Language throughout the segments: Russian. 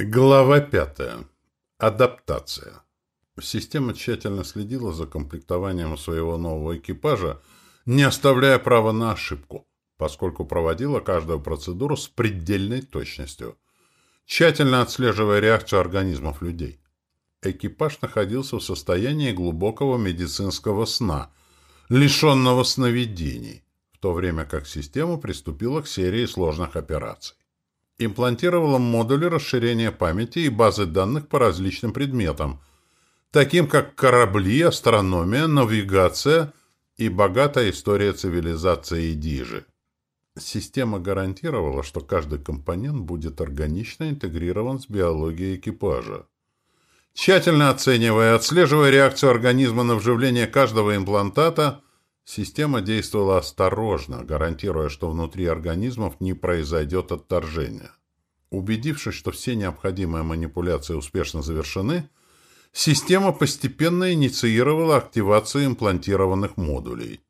Глава пятая. Адаптация. Система тщательно следила за комплектованием своего нового экипажа, не оставляя права на ошибку, поскольку проводила каждую процедуру с предельной точностью, тщательно отслеживая реакцию организмов людей. Экипаж находился в состоянии глубокого медицинского сна, лишенного сновидений, в то время как система приступила к серии сложных операций имплантировала модули расширения памяти и базы данных по различным предметам, таким как корабли, астрономия, навигация и богатая история цивилизации Дижи. Система гарантировала, что каждый компонент будет органично интегрирован с биологией экипажа. Тщательно оценивая и отслеживая реакцию организма на вживление каждого имплантата, Система действовала осторожно, гарантируя, что внутри организмов не произойдет отторжения. Убедившись, что все необходимые манипуляции успешно завершены, система постепенно инициировала активацию имплантированных модулей.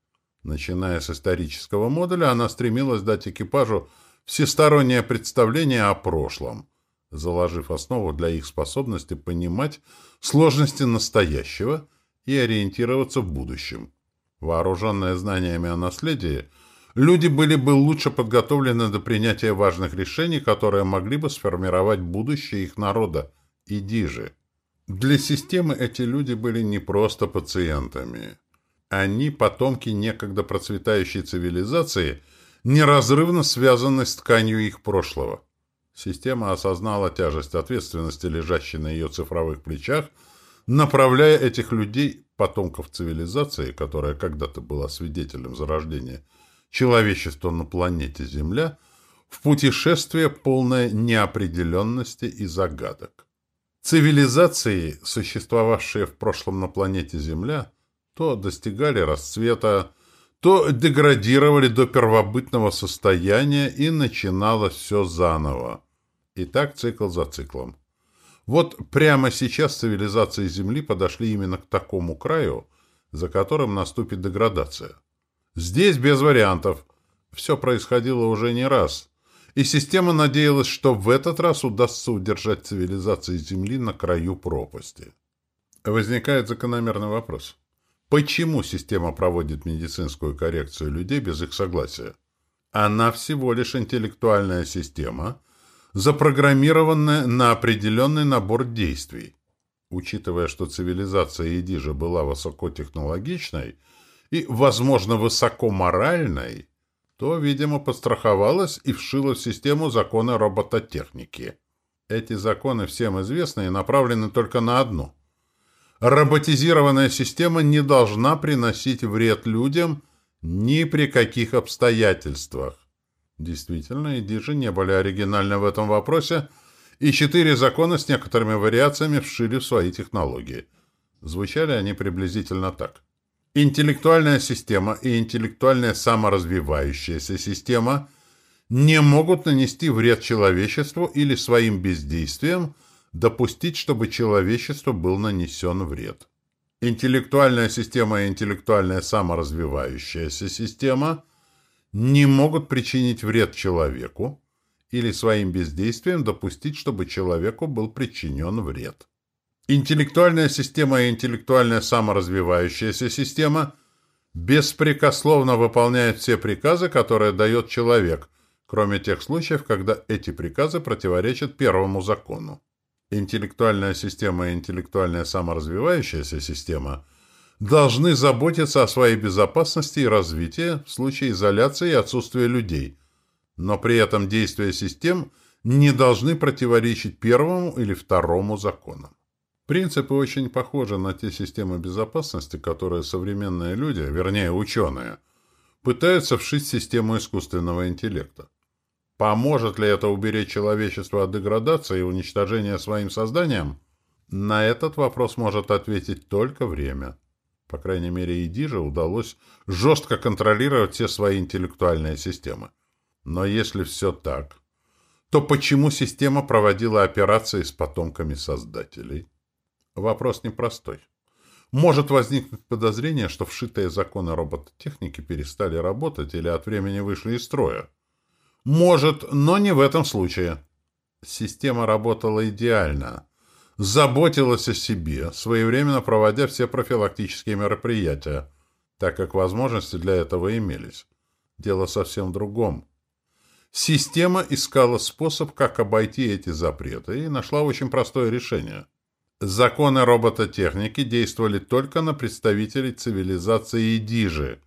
Начиная с исторического модуля, она стремилась дать экипажу всестороннее представление о прошлом, заложив основу для их способности понимать сложности настоящего и ориентироваться в будущем. Вооруженные знаниями о наследии, люди были бы лучше подготовлены до принятия важных решений, которые могли бы сформировать будущее их народа и дижи. Для системы эти люди были не просто пациентами. Они, потомки некогда процветающей цивилизации, неразрывно связаны с тканью их прошлого. Система осознала тяжесть ответственности, лежащей на ее цифровых плечах, направляя этих людей потомков цивилизации, которая когда-то была свидетелем зарождения человечества на планете Земля, в путешествие полное неопределенности и загадок. Цивилизации, существовавшие в прошлом на планете Земля, то достигали расцвета, то деградировали до первобытного состояния и начиналось все заново. И так цикл за циклом. Вот прямо сейчас цивилизации Земли подошли именно к такому краю, за которым наступит деградация. Здесь без вариантов. Все происходило уже не раз. И система надеялась, что в этот раз удастся удержать цивилизации Земли на краю пропасти. Возникает закономерный вопрос. Почему система проводит медицинскую коррекцию людей без их согласия? Она всего лишь интеллектуальная система – запрограммированная на определенный набор действий. Учитывая, что цивилизация Эдижа была высокотехнологичной и, возможно, высокоморальной, то, видимо, подстраховалась и вшила в систему законы робототехники. Эти законы всем известны и направлены только на одно. Роботизированная система не должна приносить вред людям ни при каких обстоятельствах. Действительно, идижи не были оригинальны в этом вопросе, и четыре закона с некоторыми вариациями вшили в свои технологии. Звучали они приблизительно так. Интеллектуальная система и интеллектуальная саморазвивающаяся система не могут нанести вред человечеству или своим бездействием допустить, чтобы человечеству был нанесен вред. Интеллектуальная система и интеллектуальная саморазвивающаяся система не могут причинить вред человеку или своим бездействием допустить, чтобы человеку был причинен вред. Интеллектуальная система и интеллектуальная саморазвивающаяся система беспрекословно выполняют все приказы, которые дает человек, кроме тех случаев, когда эти приказы противоречат первому закону. Интеллектуальная система и интеллектуальная саморазвивающаяся система – должны заботиться о своей безопасности и развитии в случае изоляции и отсутствия людей, но при этом действия систем не должны противоречить первому или второму законам. Принципы очень похожи на те системы безопасности, которые современные люди, вернее ученые, пытаются вшить в систему искусственного интеллекта. Поможет ли это уберечь человечество от деградации и уничтожения своим созданием? На этот вопрос может ответить только время. По крайней мере, Идиже удалось жестко контролировать все свои интеллектуальные системы. Но если все так, то почему система проводила операции с потомками создателей? Вопрос непростой. Может возникнуть подозрение, что вшитые законы робототехники перестали работать или от времени вышли из строя. Может, но не в этом случае. Система работала идеально. Заботилась о себе, своевременно проводя все профилактические мероприятия, так как возможности для этого имелись. Дело совсем в другом. Система искала способ, как обойти эти запреты, и нашла очень простое решение. Законы робототехники действовали только на представителей цивилизации Дижи,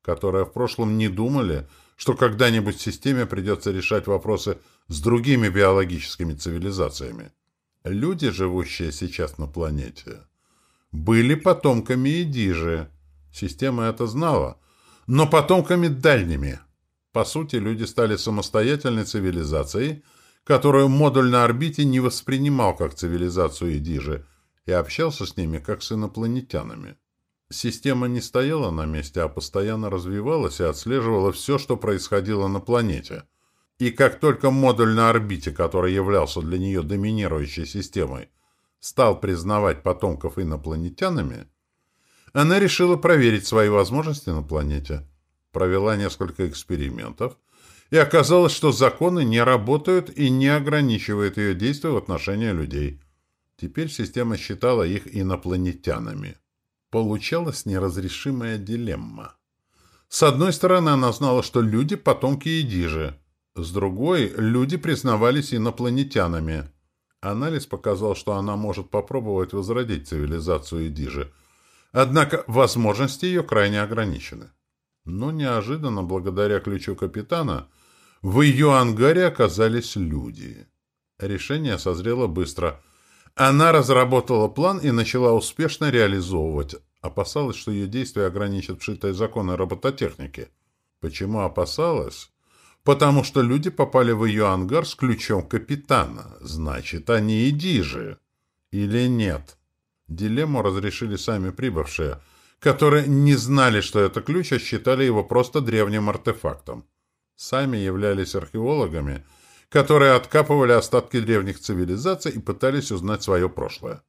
которые в прошлом не думали, что когда-нибудь системе придется решать вопросы с другими биологическими цивилизациями. Люди, живущие сейчас на планете, были потомками Эдижи. Система это знала, но потомками дальними. По сути, люди стали самостоятельной цивилизацией, которую модуль на орбите не воспринимал как цивилизацию Эдижи и общался с ними как с инопланетянами. Система не стояла на месте, а постоянно развивалась и отслеживала все, что происходило на планете. И как только модуль на орбите, который являлся для нее доминирующей системой, стал признавать потомков инопланетянами, она решила проверить свои возможности на планете. Провела несколько экспериментов, и оказалось, что законы не работают и не ограничивают ее действия в отношении людей. Теперь система считала их инопланетянами. Получалась неразрешимая дилемма. С одной стороны, она знала, что люди — потомки Эдижи. С другой, люди признавались инопланетянами. Анализ показал, что она может попробовать возродить цивилизацию Эдижи. Однако возможности ее крайне ограничены. Но неожиданно, благодаря ключу капитана, в ее ангаре оказались люди. Решение созрело быстро — она разработала план и начала успешно реализовывать. Опасалась, что ее действия ограничат вшитые законы робототехники. Почему опасалась? Потому что люди попали в ее ангар с ключом капитана. Значит, они иди же. Или нет? Дилемму разрешили сами прибывшие, которые не знали, что это ключ, а считали его просто древним артефактом. Сами являлись археологами – которые откапывали остатки древних цивилизаций и пытались узнать свое прошлое.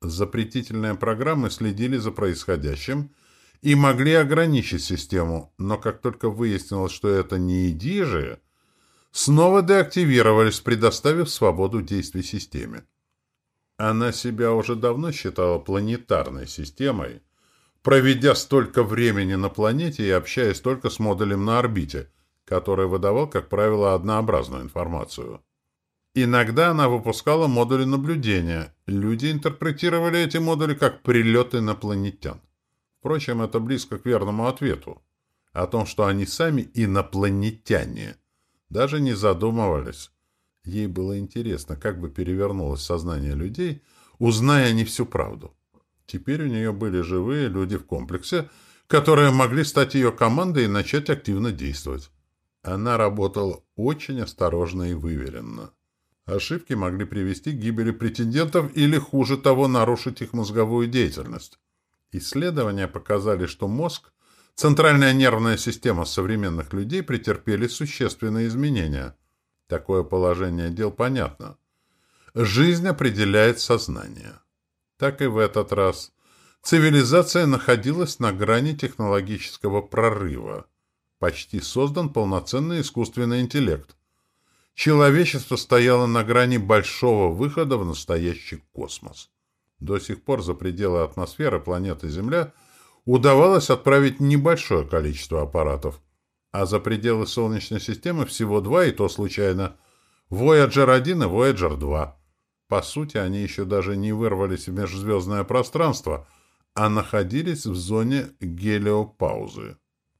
Запретительные программы следили за происходящим и могли ограничить систему, но как только выяснилось, что это не идижи, снова деактивировались, предоставив свободу действий системе. Она себя уже давно считала планетарной системой, проведя столько времени на планете и общаясь только с модулем на орбите – который выдавал, как правило, однообразную информацию. Иногда она выпускала модули наблюдения. Люди интерпретировали эти модули как прилет инопланетян. Впрочем, это близко к верному ответу. О том, что они сами инопланетяне. Даже не задумывались. Ей было интересно, как бы перевернулось сознание людей, узная они всю правду. Теперь у нее были живые люди в комплексе, которые могли стать ее командой и начать активно действовать. Она работала очень осторожно и выверенно. Ошибки могли привести к гибели претендентов или, хуже того, нарушить их мозговую деятельность. Исследования показали, что мозг, центральная нервная система современных людей претерпели существенные изменения. Такое положение дел понятно. Жизнь определяет сознание. Так и в этот раз. Цивилизация находилась на грани технологического прорыва почти создан полноценный искусственный интеллект. Человечество стояло на грани большого выхода в настоящий космос. До сих пор за пределы атмосферы планеты Земля удавалось отправить небольшое количество аппаратов, а за пределы Солнечной системы всего два, и то случайно. Voyager 1 и Voyager 2. По сути, они еще даже не вырвались в межзвездное пространство, а находились в зоне гелиопаузы.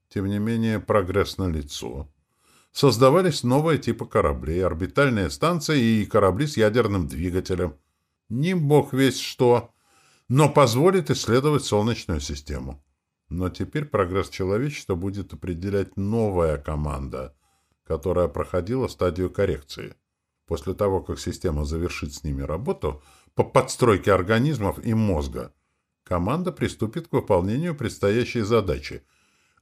Тем не менее, прогресс налицо. Создавались новые типы кораблей, орбитальные станции и корабли с ядерным двигателем. Не бог весь что, но позволит исследовать Солнечную систему. Но теперь прогресс человечества будет определять новая команда, которая проходила стадию коррекции. После того, как система завершит с ними работу по подстройке организмов и мозга, команда приступит к выполнению предстоящей задачи –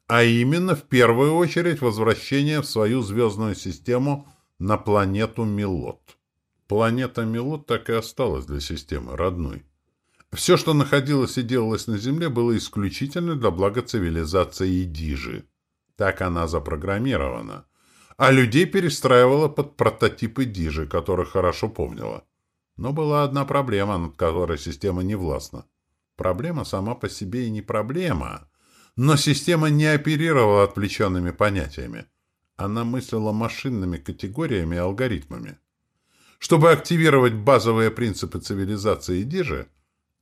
а именно в первую очередь возвращение в свою звездную систему на планету Милот. Планета Милот так и осталась для системы родной. Все, что находилось и делалось на Земле, было исключительно для блага цивилизации Дижи. Так она запрограммирована. а людей перестраивала под прототипы Дижи, которых хорошо помнила. Но была одна проблема, над которой система не властна. Проблема сама по себе и не проблема, но система не оперировала отвлеченными понятиями. Она мыслила машинными категориями и алгоритмами. Чтобы активировать базовые принципы цивилизации Дижи,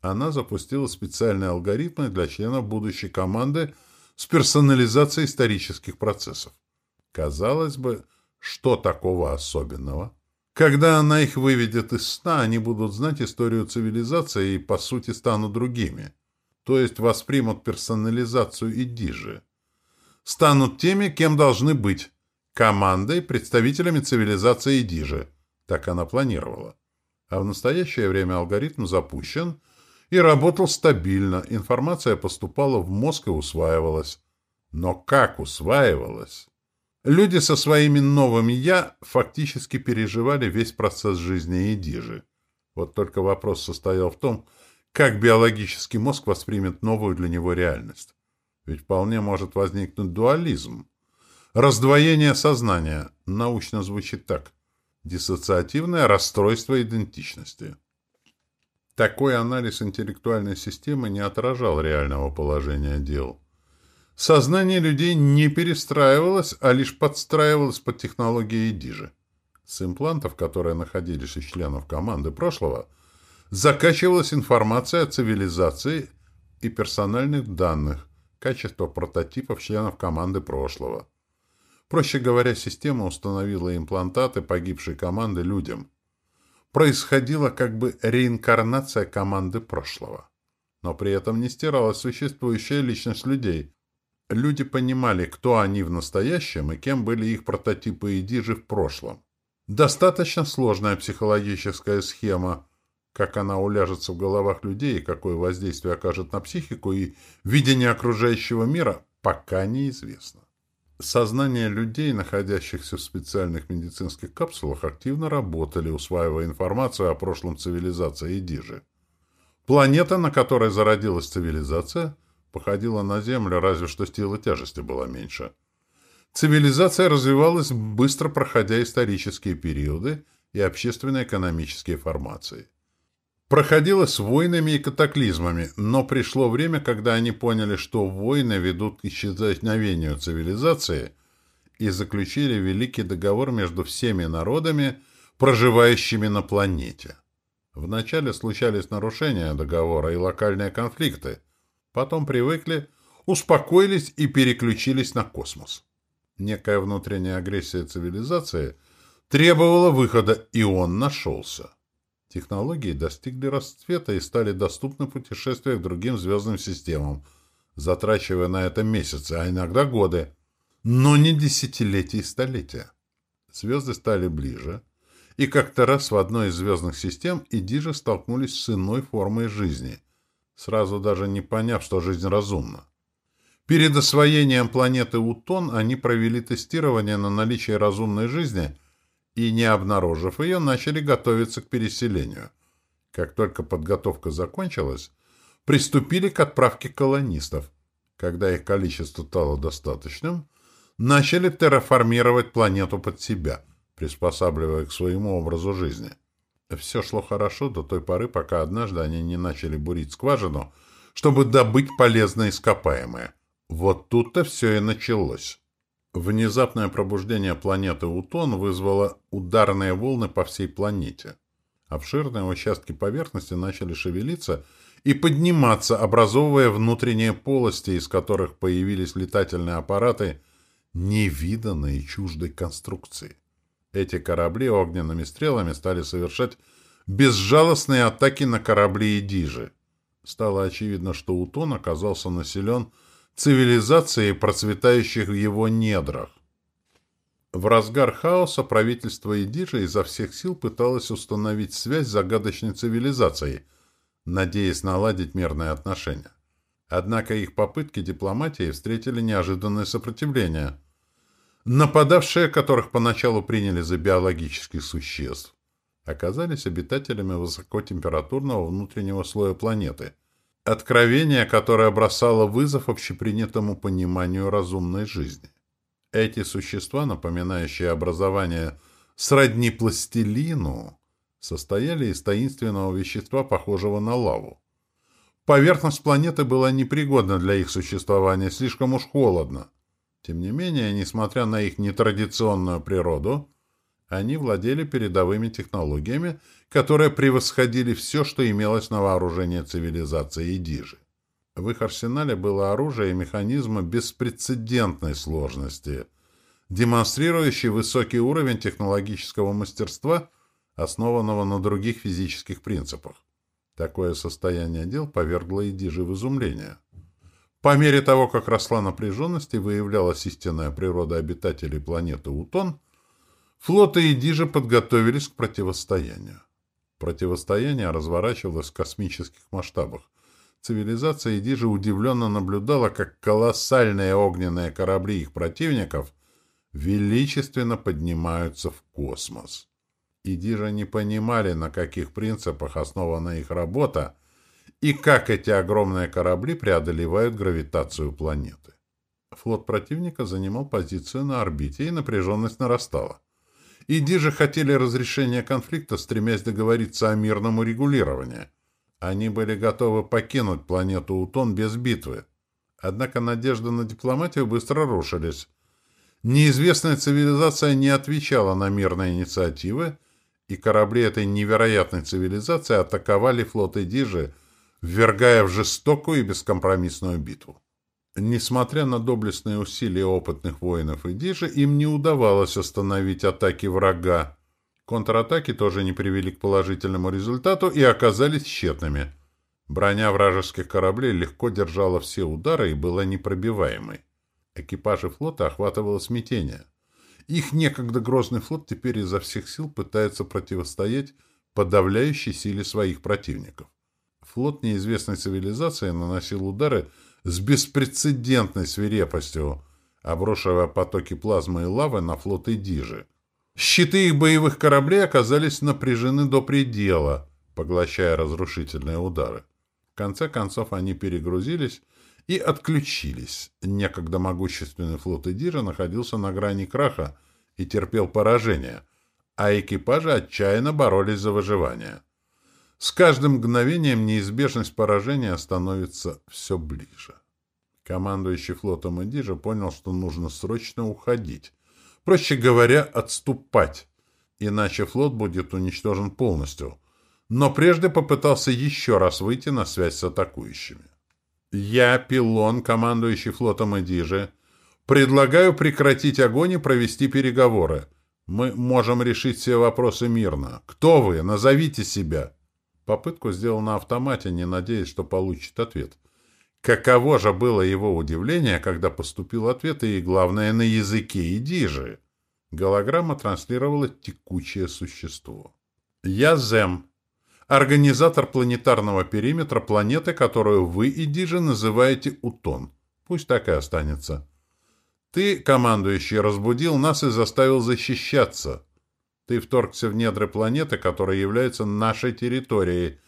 она запустила специальные алгоритмы для членов будущей команды с персонализацией исторических процессов. Казалось бы, что такого особенного? Когда она их выведет из сна, они будут знать историю цивилизации и, по сути, станут другими. То есть воспримут персонализацию и дижи. Станут теми, кем должны быть. Командой, представителями цивилизации и дижи. Так она планировала. А в настоящее время алгоритм запущен и работал стабильно. Информация поступала в мозг и усваивалась. Но как усваивалась? Люди со своими новыми «я» фактически переживали весь процесс жизни Эдижи. Вот только вопрос состоял в том, как биологический мозг воспримет новую для него реальность. Ведь вполне может возникнуть дуализм. Раздвоение сознания научно звучит так. Диссоциативное расстройство идентичности. Такой анализ интеллектуальной системы не отражал реального положения дел. Сознание людей не перестраивалось, а лишь подстраивалось под технологии Дижи. С имплантов, которые находились у членов команды прошлого, закачивалась информация о цивилизации и персональных данных, качество прототипов членов команды прошлого. Проще говоря, система установила имплантаты погибшей команды людям. Происходила как бы реинкарнация команды прошлого. Но при этом не стиралась существующая личность людей, Люди понимали, кто они в настоящем и кем были их прототипы и дижи в прошлом. Достаточно сложная психологическая схема, как она уляжется в головах людей какое воздействие окажет на психику и видение окружающего мира, пока неизвестно. Сознание людей, находящихся в специальных медицинских капсулах, активно работали, усваивая информацию о прошлом цивилизации дижи. Планета, на которой зародилась цивилизация – походила на Землю, разве что сила тяжести была меньше. Цивилизация развивалась, быстро проходя исторические периоды и общественно-экономические формации. Проходила с войнами и катаклизмами, но пришло время, когда они поняли, что войны ведут к исчезновению цивилизации и заключили Великий договор между всеми народами, проживающими на планете. Вначале случались нарушения договора и локальные конфликты – Потом привыкли, успокоились и переключились на космос. Некая внутренняя агрессия цивилизации требовала выхода, и он нашелся. Технологии достигли расцвета и стали доступны путешествия к другим звездным системам, затрачивая на это месяцы, а иногда годы, но не десятилетия и столетия. Звезды стали ближе, и как-то раз в одной из звездных систем Идижи столкнулись с иной формой жизни, сразу даже не поняв, что жизнь разумна. Перед освоением планеты Утон они провели тестирование на наличие разумной жизни и, не обнаружив ее, начали готовиться к переселению. Как только подготовка закончилась, приступили к отправке колонистов. Когда их количество стало достаточным, начали терраформировать планету под себя, приспосабливая к своему образу жизни. Все шло хорошо до той поры, пока однажды они не начали бурить скважину, чтобы добыть полезное ископаемое. Вот тут-то все и началось. Внезапное пробуждение планеты Утон вызвало ударные волны по всей планете. Обширные участки поверхности начали шевелиться и подниматься, образовывая внутренние полости, из которых появились летательные аппараты невиданной чуждой конструкции. Эти корабли огненными стрелами стали совершать безжалостные атаки на корабли и. Стало очевидно, что Утон оказался населен цивилизацией, процветающих в его недрах. В разгар хаоса правительство Идижи изо всех сил пыталось установить связь с загадочной цивилизацией, надеясь наладить мирные отношения. Однако их попытки дипломатии встретили неожиданное сопротивление – Нападавшие, которых поначалу приняли за биологических существ, оказались обитателями высокотемпературного внутреннего слоя планеты. Откровение, которое бросало вызов общепринятому пониманию разумной жизни. Эти существа, напоминающие образование сродни пластилину, состояли из таинственного вещества, похожего на лаву. Поверхность планеты была непригодна для их существования, слишком уж холодно. Тем не менее, несмотря на их нетрадиционную природу, они владели передовыми технологиями, которые превосходили все, что имелось на вооружении цивилизации Идижи. В их арсенале было оружие и механизмы беспрецедентной сложности, демонстрирующие высокий уровень технологического мастерства, основанного на других физических принципах. Такое состояние дел повергло Идижи в изумление. По мере того, как росла напряженность и выявлялась истинная природа обитателей планеты Утон, флоты Идижи подготовились к противостоянию. Противостояние разворачивалось в космических масштабах. Цивилизация Идижи удивленно наблюдала, как колоссальные огненные корабли их противников величественно поднимаются в космос. Иди же не понимали, на каких принципах основана их работа и как эти огромные корабли преодолевают гравитацию планеты. Флот противника занимал позицию на орбите, и напряженность нарастала. Иди же хотели разрешения конфликта, стремясь договориться о мирном урегулировании. Они были готовы покинуть планету Утон без битвы. Однако надежды на дипломатию быстро рушились. Неизвестная цивилизация не отвечала на мирные инициативы, и корабли этой невероятной цивилизации атаковали флот Эдижи, ввергая в жестокую и бескомпромиссную битву. Несмотря на доблестные усилия опытных воинов Эдижи, им не удавалось остановить атаки врага. Контратаки тоже не привели к положительному результату и оказались тщетными. Броня вражеских кораблей легко держала все удары и была непробиваемой. Экипажи флота охватывало смятение – их некогда грозный флот теперь изо всех сил пытается противостоять подавляющей силе своих противников. Флот неизвестной цивилизации наносил удары с беспрецедентной свирепостью, обрушивая потоки плазмы и лавы на флот Эдижи. Щиты их боевых кораблей оказались напряжены до предела, поглощая разрушительные удары. В конце концов они перегрузились и отключились. Некогда могущественный флот Эдира находился на грани краха и терпел поражение, а экипажи отчаянно боролись за выживание. С каждым мгновением неизбежность поражения становится все ближе. Командующий флотом Эдижа понял, что нужно срочно уходить. Проще говоря, отступать, иначе флот будет уничтожен полностью. Но прежде попытался еще раз выйти на связь с атакующими. Я, Пилон, командующий флотом Эдижи, предлагаю прекратить огонь и провести переговоры. Мы можем решить все вопросы мирно. Кто вы? Назовите себя. Попытку сделал на автомате, не надеясь, что получит ответ. Каково же было его удивление, когда поступил ответ, и, главное, на языке Эдижи. Голограмма транслировала текучее существо. «Я Зем, организатор планетарного периметра планеты, которую вы, Идижи, называете Утон. Пусть так и останется. Ты, командующий, разбудил нас и заставил защищаться. Ты вторгся в недры планеты, которая является нашей территорией,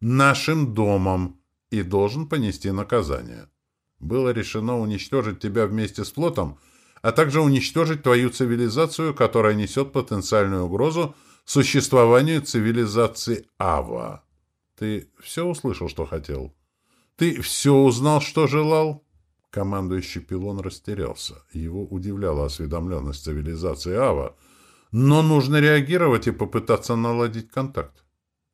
нашим домом, и должен понести наказание. Было решено уничтожить тебя вместе с флотом, а также уничтожить твою цивилизацию, которая несет потенциальную угрозу существованию цивилизации Ава. Ты все услышал, что хотел? Ты все узнал, что желал? Командующий пилон растерялся. Его удивляла осведомленность цивилизации Ава, но нужно реагировать и попытаться наладить контакт.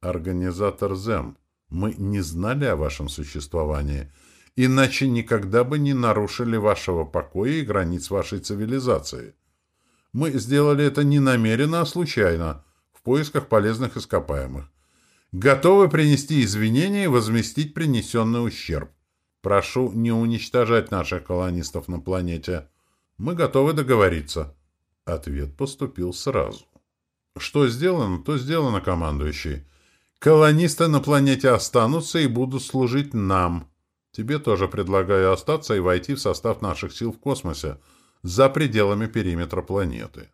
Организатор Зем, мы не знали о вашем существовании, иначе никогда бы не нарушили вашего покоя и границ вашей цивилизации. Мы сделали это не намеренно, а случайно — поисках полезных ископаемых. Готовы принести извинения и возместить принесенный ущерб. Прошу не уничтожать наших колонистов на планете. Мы готовы договориться. Ответ поступил сразу. Что сделано, то сделано, командующий. Колонисты на планете останутся и будут служить нам. Тебе тоже предлагаю остаться и войти в состав наших сил в космосе, за пределами периметра планеты.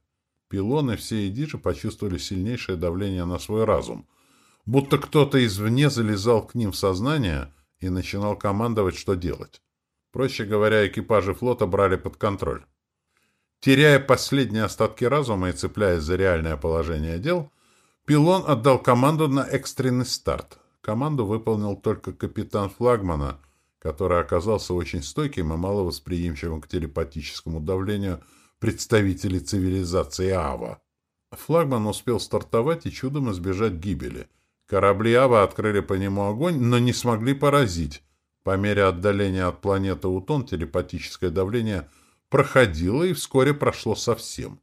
Пилоны все Эдижи почувствовали сильнейшее давление на свой разум, будто кто-то извне залезал к ним в сознание и начинал командовать, что делать. Проще говоря, экипажи флота брали под контроль. Теряя последние остатки разума и цепляясь за реальное положение дел, Пилон отдал команду на экстренный старт. Команду выполнил только капитан флагмана, который оказался очень стойким и маловосприимчивым к телепатическому давлению представителей цивилизации Ава. Флагман успел стартовать и чудом избежать гибели. Корабли Ава открыли по нему огонь, но не смогли поразить. По мере отдаления от планеты Утон телепатическое давление проходило и вскоре прошло совсем.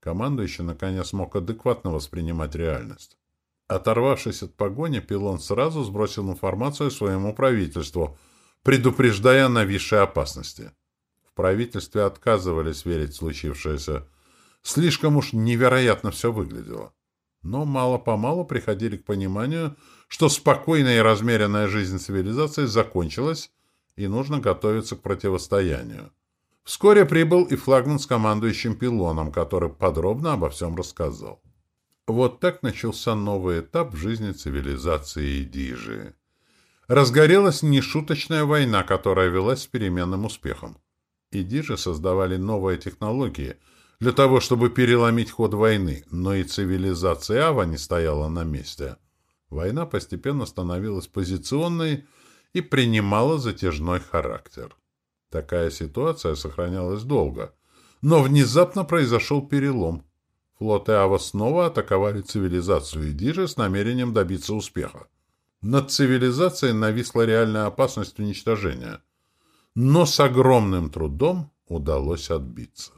Командующий наконец смог адекватно воспринимать реальность. Оторвавшись от погони, Пилон сразу сбросил информацию своему правительству, предупреждая о нависшей опасности. В правительстве отказывались верить в случившееся. Слишком уж невероятно все выглядело. Но мало-помалу приходили к пониманию, что спокойная и размеренная жизнь цивилизации закончилась, и нужно готовиться к противостоянию. Вскоре прибыл и флагман с командующим пилоном, который подробно обо всем рассказал. Вот так начался новый этап в жизни цивилизации Дижи. Разгорелась нешуточная война, которая велась с переменным успехом. Идижи создавали новые технологии для того, чтобы переломить ход войны, но и цивилизация Ава не стояла на месте. Война постепенно становилась позиционной и принимала затяжной характер. Такая ситуация сохранялась долго. Но внезапно произошел перелом. Флоты Ава снова атаковали цивилизацию Идижи с намерением добиться успеха. Над цивилизацией нависла реальная опасность уничтожения. Но с огромным трудом удалось отбиться.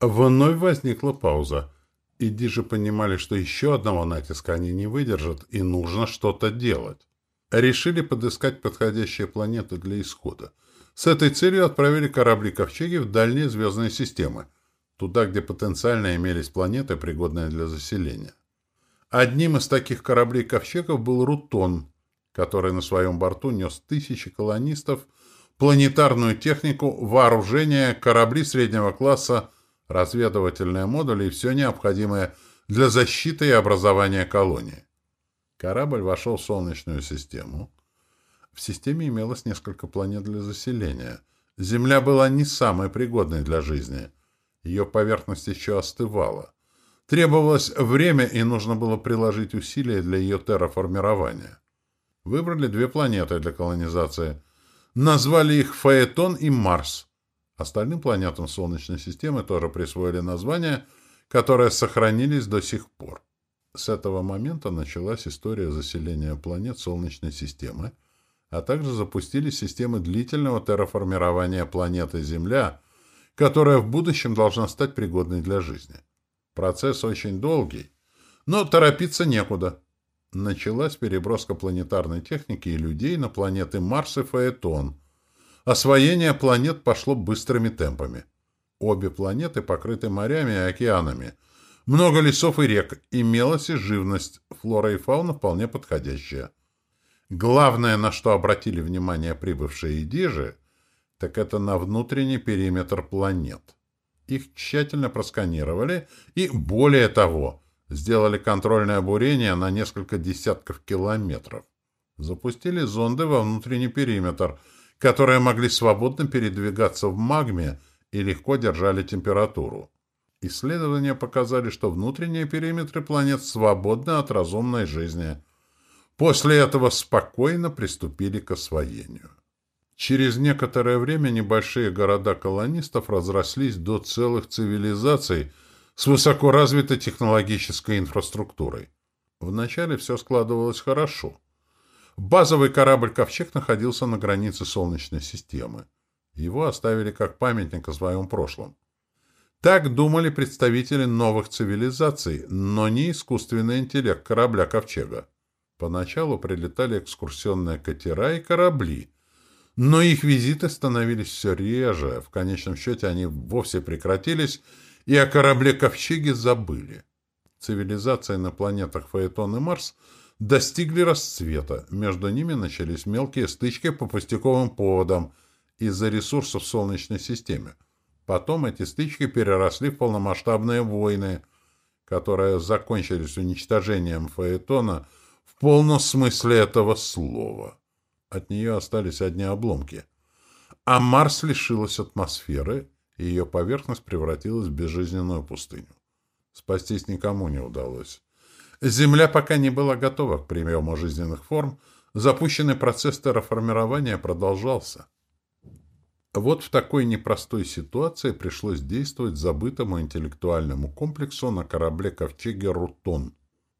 Вновь возникла пауза. Идижи понимали, что еще одного натиска они не выдержат, и нужно что-то делать. Решили подыскать подходящие планеты для исхода. С этой целью отправили корабли-ковчеги в дальние звездные системы, туда, где потенциально имелись планеты, пригодные для заселения. Одним из таких кораблей-ковчегов был Рутон, который на своем борту нес тысячи колонистов, планетарную технику, вооружение, корабли среднего класса, разведывательные модули и все необходимое для защиты и образования колонии. Корабль вошел в Солнечную систему, в системе имелось несколько планет для заселения. Земля была не самой пригодной для жизни. Ее поверхность еще остывала. Требовалось время, и нужно было приложить усилия для ее терраформирования. Выбрали две планеты для колонизации. Назвали их Фаэтон и Марс. Остальным планетам Солнечной системы тоже присвоили названия, которые сохранились до сих пор. С этого момента началась история заселения планет Солнечной системы, а также запустили системы длительного терраформирования планеты Земля, которая в будущем должна стать пригодной для жизни. Процесс очень долгий, но торопиться некуда. Началась переброска планетарной техники и людей на планеты Марс и Фаэтон. Освоение планет пошло быстрыми темпами. Обе планеты покрыты морями и океанами. Много лесов и рек, имелась и живность, флора и фауна вполне подходящая. Главное, на что обратили внимание прибывшие Дижи, так это на внутренний периметр планет. Их тщательно просканировали и, более того, сделали контрольное бурение на несколько десятков километров. Запустили зонды во внутренний периметр, которые могли свободно передвигаться в магме и легко держали температуру. Исследования показали, что внутренние периметры планет свободны от разумной жизни – После этого спокойно приступили к освоению. Через некоторое время небольшие города колонистов разрослись до целых цивилизаций с высоко развитой технологической инфраструктурой. Вначале все складывалось хорошо. Базовый корабль «Ковчег» находился на границе Солнечной системы. Его оставили как памятник о своем прошлом. Так думали представители новых цивилизаций, но не искусственный интеллект корабля «Ковчега». Поначалу прилетали экскурсионные катера и корабли, но их визиты становились все реже, в конечном счете они вовсе прекратились, и о корабле-ковчеге забыли. Цивилизации на планетах Фаэтон и Марс достигли расцвета, между ними начались мелкие стычки по пустяковым поводам из-за ресурсов в Солнечной системе. Потом эти стычки переросли в полномасштабные войны, которые закончились уничтожением Фаэтона – в полном смысле этого слова. От нее остались одни обломки. А Марс лишилась атмосферы, и ее поверхность превратилась в безжизненную пустыню. Спастись никому не удалось. Земля пока не была готова к приему жизненных форм, запущенный процесс терраформирования продолжался. Вот в такой непростой ситуации пришлось действовать забытому интеллектуальному комплексу на корабле «Ковчеге Рутон».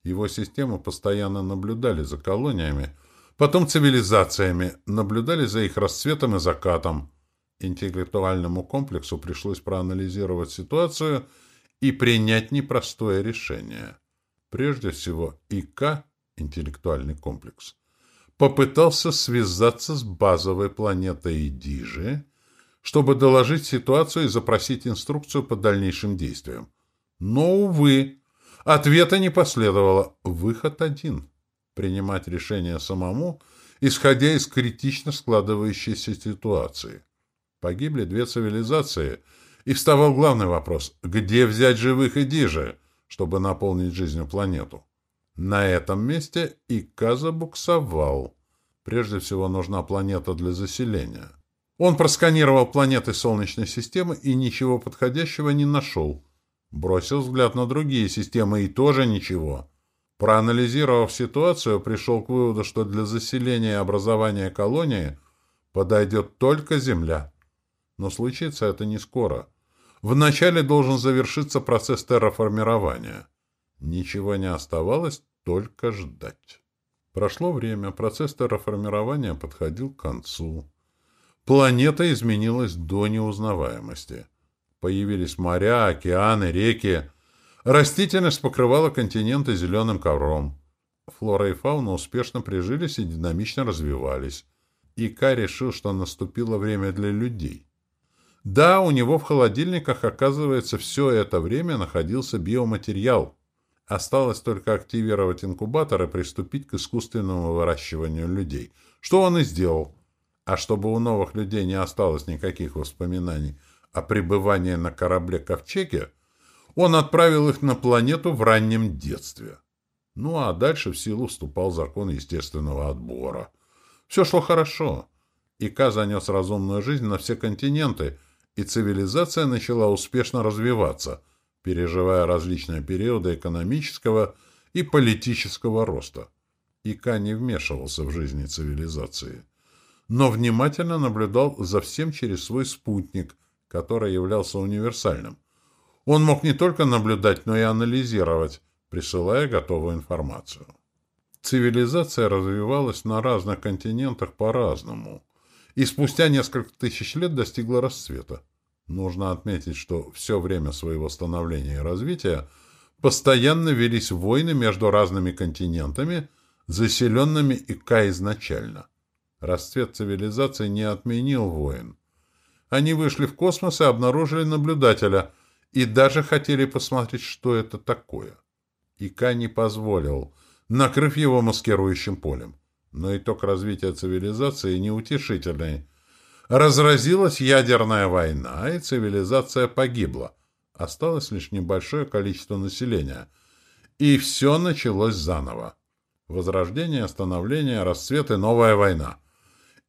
Его системы постоянно наблюдали за колониями, потом цивилизациями, наблюдали за их расцветом и закатом. Интеллектуальному комплексу пришлось проанализировать ситуацию и принять непростое решение. Прежде всего, ИК, интеллектуальный комплекс, попытался связаться с базовой планетой Дижи, чтобы доложить ситуацию и запросить инструкцию по дальнейшим действиям. Но, увы, ответа не последовало. Выход один — принимать решение самому, исходя из критично складывающейся ситуации. Погибли две цивилизации, и вставал главный вопрос — где взять живых и дижи, чтобы наполнить жизнью планету? На этом месте Ика забуксовал. Прежде всего нужна планета для заселения — он просканировал планеты Солнечной системы и ничего подходящего не нашел. Бросил взгляд на другие системы и тоже ничего. Проанализировав ситуацию, пришел к выводу, что для заселения и образования колонии подойдет только Земля. Но случится это не скоро. Вначале должен завершиться процесс терраформирования. Ничего не оставалось, только ждать. Прошло время, процесс терраформирования подходил к концу. Планета изменилась до неузнаваемости. Появились моря, океаны, реки. Растительность покрывала континенты зеленым ковром. Флора и фауна успешно прижились и динамично развивались. Ика решил, что наступило время для людей. Да, у него в холодильниках, оказывается, все это время находился биоматериал. Осталось только активировать инкубатор и приступить к искусственному выращиванию людей. Что он и сделал. А чтобы у новых людей не осталось никаких воспоминаний о пребывании на корабле Ковчеге, он отправил их на планету в раннем детстве. Ну а дальше в силу вступал закон естественного отбора. Все шло хорошо. Ика занес разумную жизнь на все континенты, и цивилизация начала успешно развиваться, переживая различные периоды экономического и политического роста. Ика не вмешивался в жизни цивилизации но внимательно наблюдал за всем через свой спутник, который являлся универсальным. Он мог не только наблюдать, но и анализировать, присылая готовую информацию. Цивилизация развивалась на разных континентах по-разному, и спустя несколько тысяч лет достигла расцвета. Нужно отметить, что все время своего становления и развития постоянно велись войны между разными континентами, заселенными ИК изначально. Расцвет цивилизации не отменил войн. Они вышли в космос и обнаружили наблюдателя, и даже хотели посмотреть, что это такое. Ика не позволил, накрыв его маскирующим полем. Но итог развития цивилизации неутешительный. Разразилась ядерная война, и цивилизация погибла. Осталось лишь небольшое количество населения. И все началось заново. Возрождение, становление, расцвет и новая война.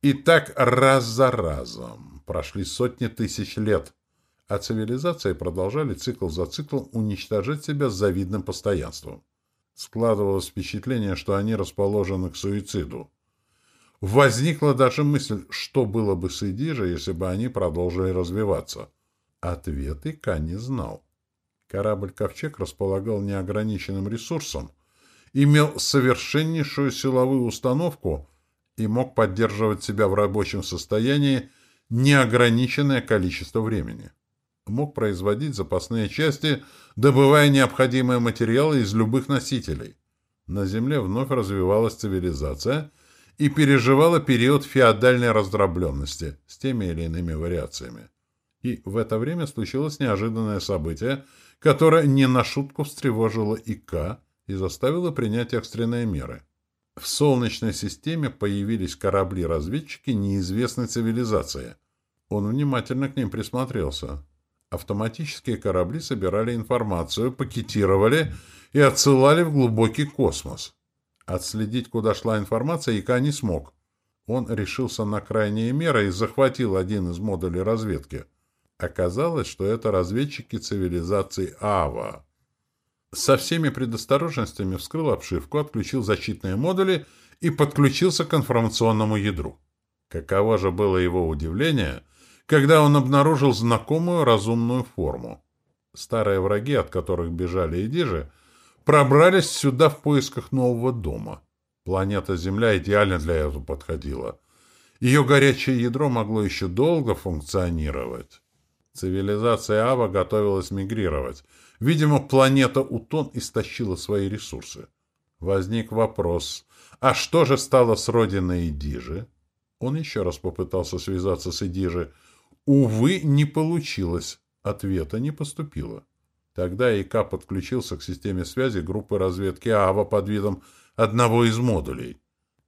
И так раз за разом прошли сотни тысяч лет, а цивилизации продолжали цикл за циклом уничтожать себя с завидным постоянством. Складывалось впечатление, что они расположены к суициду. Возникла даже мысль, что было бы с Идижей, если бы они продолжили развиваться. Ответ Ика не знал. Корабль «Ковчег» располагал неограниченным ресурсом, имел совершеннейшую силовую установку и мог поддерживать себя в рабочем состоянии неограниченное количество времени. Мог производить запасные части, добывая необходимые материалы из любых носителей. На Земле вновь развивалась цивилизация и переживала период феодальной раздробленности с теми или иными вариациями. И в это время случилось неожиданное событие, которое не на шутку встревожило ИК и заставило принять экстренные меры – в Солнечной системе появились корабли-разведчики неизвестной цивилизации. Он внимательно к ним присмотрелся. Автоматические корабли собирали информацию, пакетировали и отсылали в глубокий космос. Отследить, куда шла информация, Ика не смог. Он решился на крайние меры и захватил один из модулей разведки. Оказалось, что это разведчики цивилизации Ава. Со всеми предосторожностями вскрыл обшивку, отключил защитные модули и подключился к информационному ядру. Каково же было его удивление, когда он обнаружил знакомую разумную форму. Старые враги, от которых бежали Эдижи, пробрались сюда в поисках нового дома. Планета Земля идеально для этого подходила. Ее горячее ядро могло еще долго функционировать. Цивилизация Ава готовилась мигрировать. Видимо, планета Утон истощила свои ресурсы. Возник вопрос, а что же стало с родиной Эдижи? Он еще раз попытался связаться с Эдижи. Увы, не получилось. Ответа не поступило. Тогда ИК подключился к системе связи группы разведки АВА под видом одного из модулей.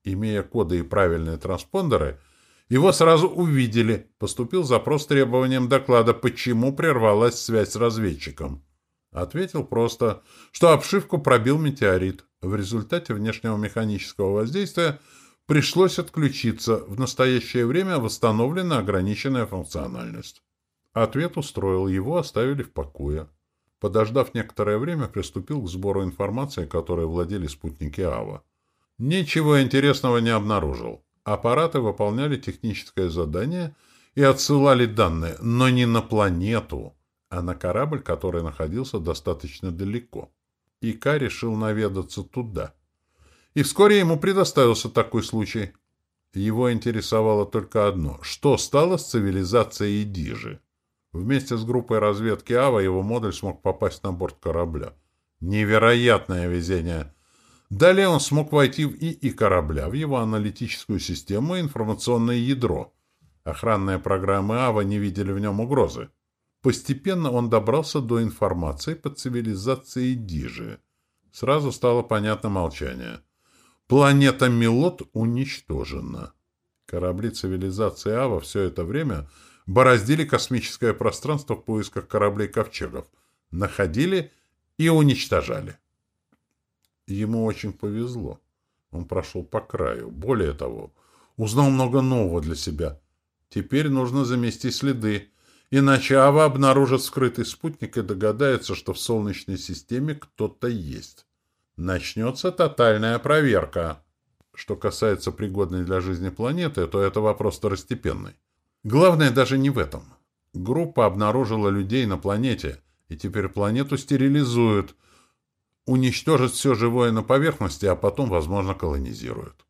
Имея коды и правильные транспондеры, его сразу увидели. Поступил запрос с требованием доклада, почему прервалась связь с разведчиком. Ответил просто, что обшивку пробил метеорит. В результате внешнего механического воздействия пришлось отключиться. В настоящее время восстановлена ограниченная функциональность. Ответ устроил, его оставили в покое. Подождав некоторое время, приступил к сбору информации, которой владели спутники АВА. Ничего интересного не обнаружил. Аппараты выполняли техническое задание и отсылали данные, но не на планету, а на корабль, который находился достаточно далеко. Ика решил наведаться туда. И вскоре ему предоставился такой случай. Его интересовало только одно — что стало с цивилизацией Дижи? Вместе с группой разведки Ава его модуль смог попасть на борт корабля. Невероятное везение! Далее он смог войти в ИИ корабля, в его аналитическую систему и информационное ядро. Охранные программы АВА не видели в нем угрозы. Постепенно он добрался до информации по цивилизации Дижи. Сразу стало понятно молчание. Планета Милот уничтожена. Корабли цивилизации Ава все это время бороздили космическое пространство в поисках кораблей-ковчегов, находили и уничтожали. Ему очень повезло. Он прошел по краю. Более того, узнал много нового для себя. Теперь нужно замести следы, иначе Ава обнаружит скрытый спутник и догадается, что в Солнечной системе кто-то есть. Начнется тотальная проверка. Что касается пригодной для жизни планеты, то это вопрос второстепенный. Главное даже не в этом. Группа обнаружила людей на планете, и теперь планету стерилизуют, уничтожат все живое на поверхности, а потом, возможно, колонизируют.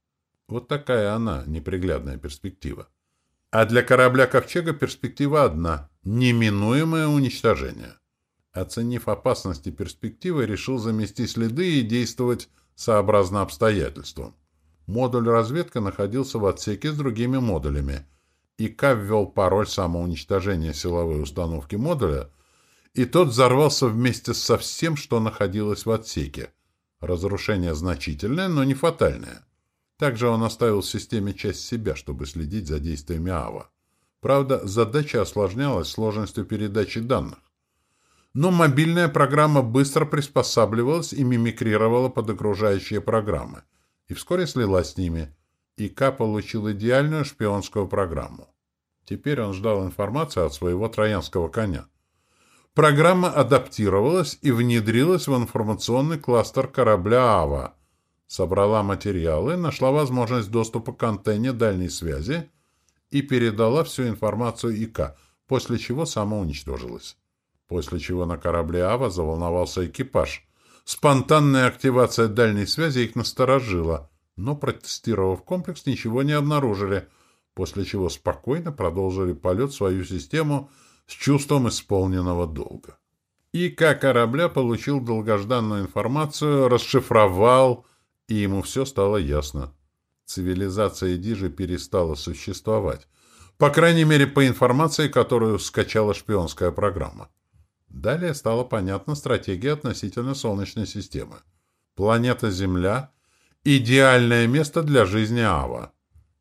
Вот такая она, неприглядная перспектива. А для корабля «Ковчега» перспектива одна — неминуемое уничтожение. Оценив опасности перспективы, решил замести следы и действовать сообразно обстоятельствам. Модуль разведка находился в отсеке с другими модулями — ИК ввел пароль самоуничтожения силовой установки модуля, и тот взорвался вместе со всем, что находилось в отсеке. Разрушение значительное, но не фатальное. Также он оставил в системе часть себя, чтобы следить за действиями АВА. Правда, задача осложнялась сложностью передачи данных. Но мобильная программа быстро приспосабливалась и мимикрировала под окружающие программы, и вскоре слилась с ними – ИК получил идеальную шпионскую программу. Теперь он ждал информации от своего троянского коня. Программа адаптировалась и внедрилась в информационный кластер корабля «Ава», собрала материалы, нашла возможность доступа к антенне дальней связи и передала всю информацию ИК, после чего самоуничтожилась. После чего на корабле «Ава» заволновался экипаж. Спонтанная активация дальней связи их насторожила – но, протестировав комплекс, ничего не обнаружили, после чего спокойно продолжили полет в свою систему с чувством исполненного долга. И как корабля получил долгожданную информацию, расшифровал, и ему все стало ясно. Цивилизация Дижи перестала существовать. По крайней мере, по информации, которую скачала шпионская программа. Далее стала понятна стратегия относительно Солнечной системы. Планета Земля Идеальное место для жизни Ава.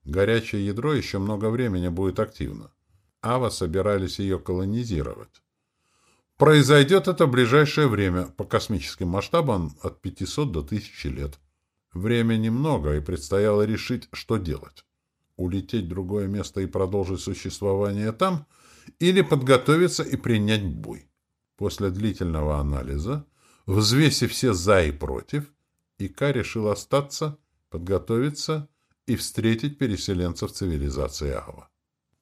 Горячее ядро еще много времени будет активно. Ава собирались ее колонизировать. Произойдет это в ближайшее время, по космическим масштабам от 500 до 1000 лет. Времени много, и предстояло решить, что делать. Улететь в другое место и продолжить существование там, или подготовиться и принять бой. После длительного анализа, взвесив все «за» и «против», Ика решил остаться, подготовиться и встретить переселенцев цивилизации Ава.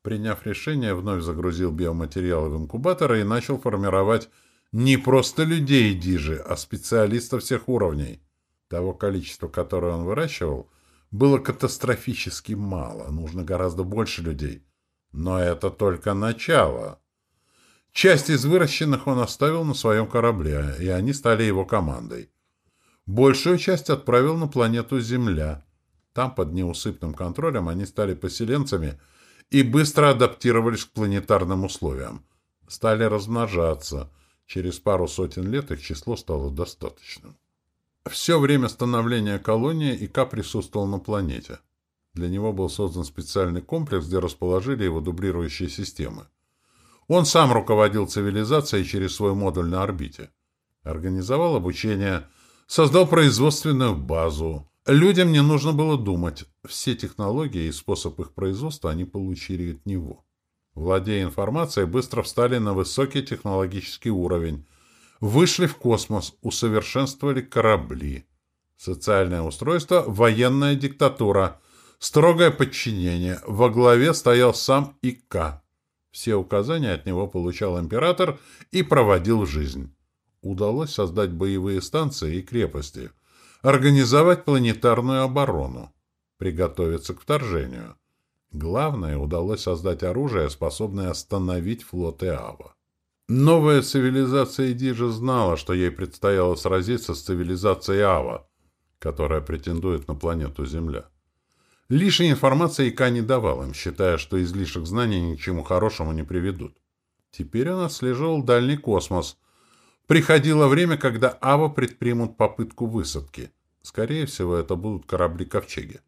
Приняв решение, вновь загрузил биоматериалы в инкубатор и начал формировать не просто людей Дижи, а специалистов всех уровней. Того количества, которое он выращивал, было катастрофически мало, нужно гораздо больше людей. Но это только начало. Часть из выращенных он оставил на своем корабле, и они стали его командой. Большую часть отправил на планету Земля. Там, под неусыпным контролем, они стали поселенцами и быстро адаптировались к планетарным условиям. Стали размножаться. Через пару сотен лет их число стало достаточным. Все время становления колонии Ика присутствовал на планете. Для него был создан специальный комплекс, где расположили его дублирующие системы. Он сам руководил цивилизацией через свой модуль на орбите. Организовал обучение, создал производственную базу. Людям не нужно было думать. Все технологии и способ их производства они получили от него. Владея информацией, быстро встали на высокий технологический уровень. Вышли в космос, усовершенствовали корабли. Социальное устройство – военная диктатура. Строгое подчинение. Во главе стоял сам ИК. Все указания от него получал император и проводил жизнь. Удалось создать боевые станции и крепости, организовать планетарную оборону, приготовиться к вторжению. Главное, удалось создать оружие, способное остановить флоты Ава. Новая цивилизация Дижи знала, что ей предстояло сразиться с цивилизацией Ава, которая претендует на планету Земля. Лишней информации Ика не давал им, считая, что излишек знаний ни к чему хорошему не приведут. Теперь он отслеживал дальний космос. Приходило время, когда Ава предпримут попытку высадки. Скорее всего, это будут корабли-ковчеги.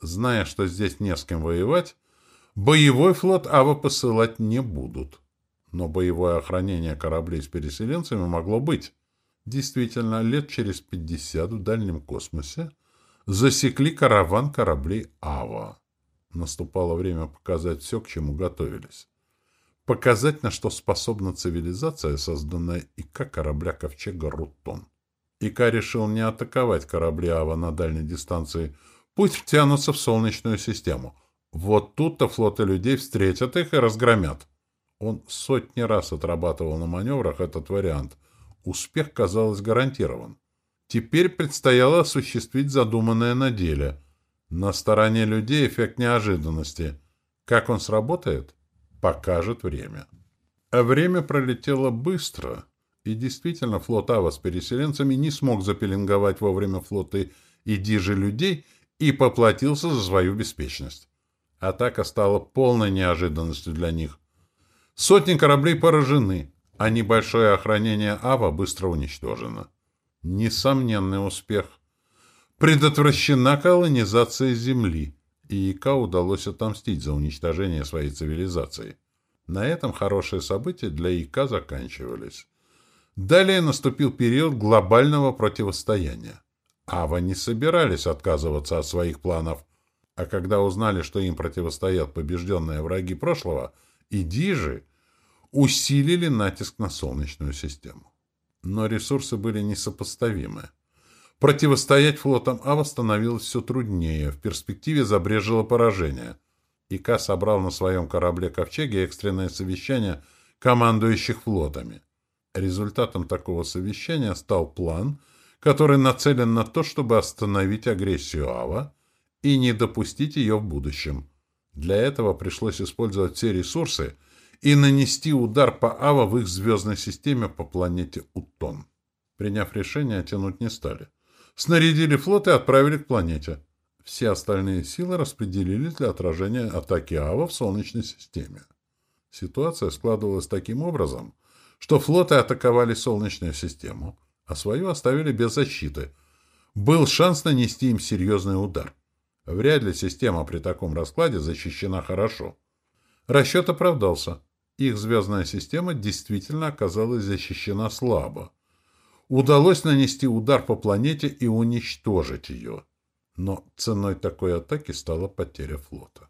Зная, что здесь не с кем воевать, боевой флот Ава посылать не будут. Но боевое охранение кораблей с переселенцами могло быть. Действительно, лет через пятьдесят в дальнем космосе засекли караван кораблей «Ава». Наступало время показать все, к чему готовились. Показать, на что способна цивилизация, созданная ИК корабля ковчега «Рутон». ИК решил не атаковать корабли «Ава» на дальней дистанции, пусть втянутся в Солнечную систему. Вот тут-то флоты людей встретят их и разгромят. Он сотни раз отрабатывал на маневрах этот вариант. Успех, казалось, гарантирован. Теперь предстояло осуществить задуманное на деле. На стороне людей эффект неожиданности. Как он сработает, покажет время. А время пролетело быстро, и действительно флот Ава с переселенцами не смог запеленговать вовремя флоты «Иди же людей» и поплатился за свою беспечность. Атака стала полной неожиданностью для них. Сотни кораблей поражены, а небольшое охранение Ава быстро уничтожено. Несомненный успех. Предотвращена колонизация Земли, и ИК удалось отомстить за уничтожение своей цивилизации. На этом хорошие события для ИК заканчивались. Далее наступил период глобального противостояния. Ава не собирались отказываться от своих планов, а когда узнали, что им противостоят побежденные враги прошлого, и Дижи усилили натиск на Солнечную систему но ресурсы были несопоставимы. Противостоять флотам Ава становилось все труднее, в перспективе забрежило поражение. ИК собрал на своем корабле «Ковчеге» экстренное совещание командующих флотами. Результатом такого совещания стал план, который нацелен на то, чтобы остановить агрессию Ава и не допустить ее в будущем. Для этого пришлось использовать все ресурсы, и нанести удар по Ава в их звездной системе по планете Утон. Приняв решение, тянуть не стали. Снарядили флот и отправили к планете. Все остальные силы распределились для отражения атаки Ава в Солнечной системе. Ситуация складывалась таким образом, что флоты атаковали Солнечную систему, а свою оставили без защиты. Был шанс нанести им серьезный удар. Вряд ли система при таком раскладе защищена хорошо. Расчет оправдался. Их звездная система действительно оказалась защищена слабо. Удалось нанести удар по планете и уничтожить ее. Но ценой такой атаки стала потеря флота.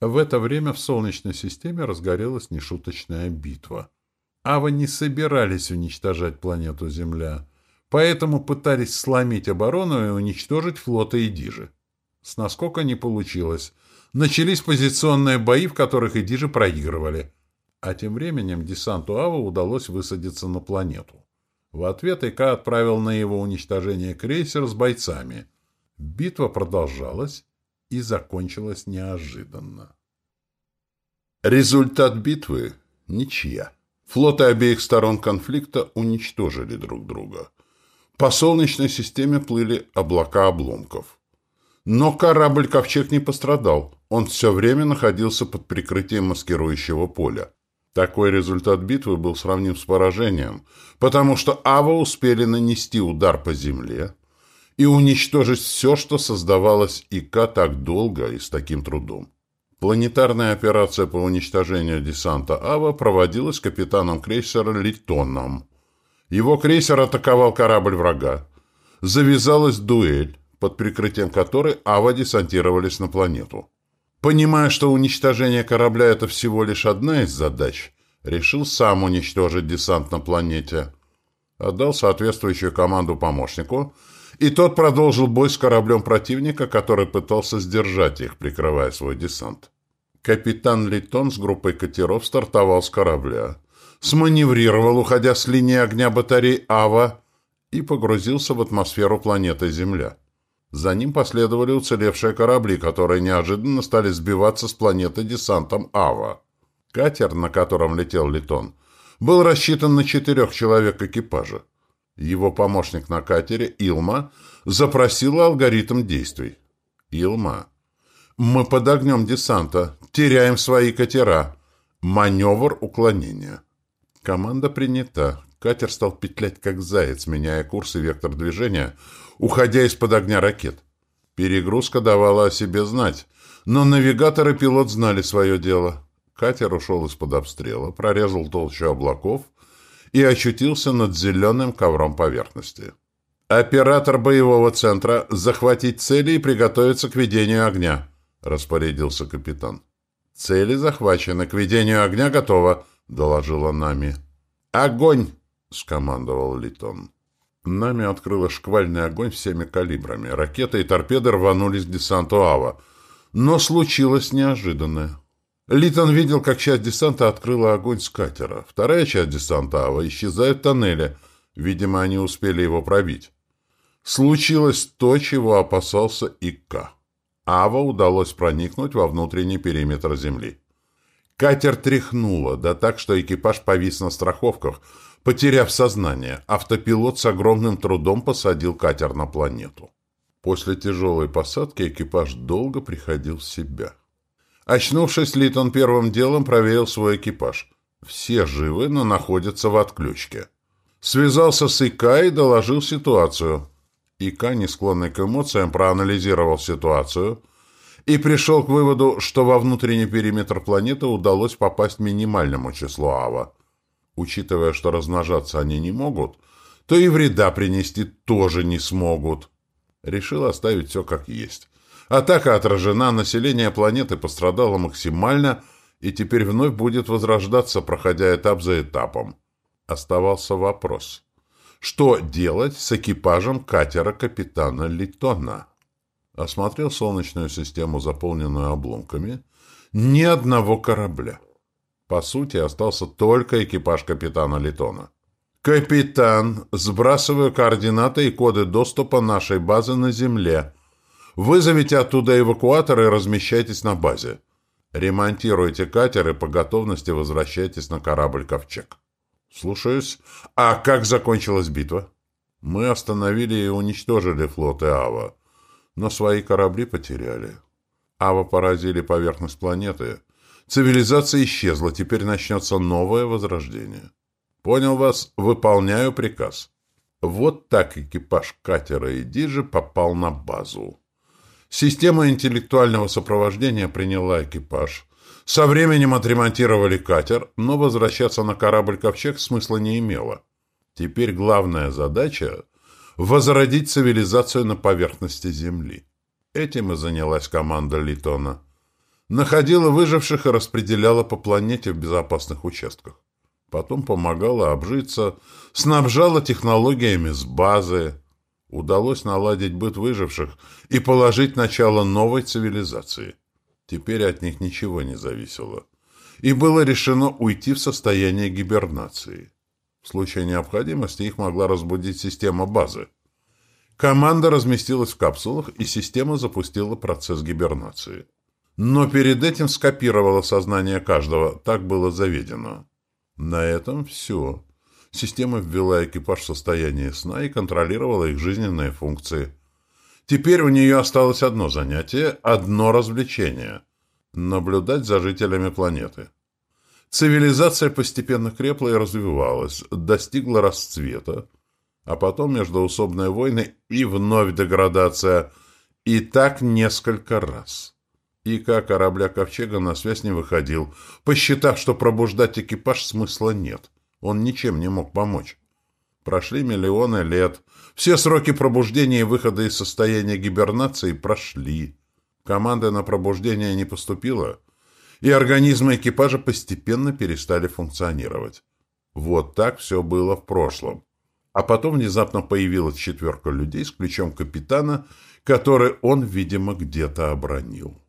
В это время в Солнечной системе разгорелась нешуточная битва. Ава не собирались уничтожать планету Земля, поэтому пытались сломить оборону и уничтожить флоты Идижи. С наскока не получилось. Начались позиционные бои, в которых Идижи проигрывали. А тем временем десанту Ава удалось высадиться на планету. В ответ Ика отправил на его уничтожение крейсер с бойцами. Битва продолжалась и закончилась неожиданно. Результат битвы – ничья. Флоты обеих сторон конфликта уничтожили друг друга. По Солнечной системе плыли облака обломков. Но корабль «Ковчег» не пострадал. Он все время находился под прикрытием маскирующего поля. Такой результат битвы был сравним с поражением, потому что Ава успели нанести удар по земле и уничтожить все, что создавалось ИК так долго и с таким трудом. Планетарная операция по уничтожению десанта Ава проводилась капитаном крейсера Литоном. Его крейсер атаковал корабль врага. Завязалась дуэль, под прикрытием которой Ава десантировались на планету. Понимая, что уничтожение корабля – это всего лишь одна из задач, решил сам уничтожить десант на планете. Отдал соответствующую команду помощнику – и тот продолжил бой с кораблем противника, который пытался сдержать их, прикрывая свой десант. Капитан Литон с группой катеров стартовал с корабля, сманеврировал, уходя с линии огня батарей «Ава», и погрузился в атмосферу планеты Земля. За ним последовали уцелевшие корабли, которые неожиданно стали сбиваться с планеты десантом «Ава». Катер, на котором летел Литон, был рассчитан на четырех человек экипажа. Его помощник на катере, Илма, запросила алгоритм действий. «Илма, мы под огнем десанта, теряем свои катера. Маневр уклонения». Команда принята. Катер стал петлять как заяц, меняя курс и вектор движения, уходя из-под огня ракет. Перегрузка давала о себе знать, но навигатор и пилот знали свое дело. Катер ушел из-под обстрела, прорезал толщу облаков и очутился над зеленым ковром поверхности. «Оператор боевого центра, захватить цели и приготовиться к ведению огня», — распорядился капитан. «Цели захвачены, к ведению огня готово», — доложила Нами. «Огонь!» — скомандовал Литон. Нами открыла шквальный огонь всеми калибрами. Ракеты и торпеды рванулись к десанту Ава. Но случилось неожиданное. Литон видел, как часть десанта открыла огонь с катера. Вторая часть десанта Ава исчезает в тоннеле. Видимо, они успели его пробить. Случилось то, чего опасался Икка. Ава удалось проникнуть во внутренний периметр Земли. Катер тряхнуло, да так, что экипаж повис на страховках, потеряв сознание. Автопилот с огромным трудом посадил катер на планету. После тяжелой посадки экипаж долго приходил в себя. Очнувшись, Литон первым делом проверил свой экипаж. Все живы, но находятся в отключке. Связался с ИК и доложил ситуацию. ИК, не склонный к эмоциям, проанализировал ситуацию и пришел к выводу, что во внутренний периметр планеты удалось попасть минимальному числу АВА. Учитывая, что размножаться они не могут, то и вреда принести тоже не смогут. Решил оставить все как есть. Атака отражена, население планеты пострадало максимально и теперь вновь будет возрождаться, проходя этап за этапом. Оставался вопрос. Что делать с экипажем катера капитана Литона? Осмотрел Солнечную систему, заполненную обломками. Ни одного корабля. По сути, остался только экипаж капитана Литона. «Капитан, сбрасываю координаты и коды доступа нашей базы на Земле», Вызовите оттуда эвакуатор и размещайтесь на базе. Ремонтируйте катер и по готовности возвращайтесь на корабль «Ковчег». Слушаюсь. А как закончилась битва? Мы остановили и уничтожили флоты Ава, но свои корабли потеряли. Ава поразили поверхность планеты. Цивилизация исчезла, теперь начнется новое возрождение. Понял вас, выполняю приказ. Вот так экипаж катера и Диджи попал на базу. Система интеллектуального сопровождения приняла экипаж. Со временем отремонтировали катер, но возвращаться на корабль «Ковчег» смысла не имело. Теперь главная задача – возродить цивилизацию на поверхности Земли. Этим и занялась команда Литона. Находила выживших и распределяла по планете в безопасных участках. Потом помогала обжиться, снабжала технологиями с базы. Удалось наладить быт выживших и положить начало новой цивилизации. Теперь от них ничего не зависело. И было решено уйти в состояние гибернации. В случае необходимости их могла разбудить система базы. Команда разместилась в капсулах, и система запустила процесс гибернации. Но перед этим скопировала сознание каждого, так было заведено. На этом все. Система ввела экипаж в состояние сна и контролировала их жизненные функции. Теперь у нее осталось одно занятие, одно развлечение – наблюдать за жителями планеты. Цивилизация постепенно крепла и развивалась, достигла расцвета, а потом междоусобные войны и вновь деградация, и так несколько раз. ИК корабля «Ковчега» на связь не выходил, посчитав, что пробуждать экипаж смысла нет. Он ничем не мог помочь. Прошли миллионы лет. Все сроки пробуждения и выхода из состояния гибернации прошли. Команда на пробуждение не поступила, и организмы экипажа постепенно перестали функционировать. Вот так все было в прошлом. А потом внезапно появилась четверка людей с ключом капитана, который он, видимо, где-то обронил.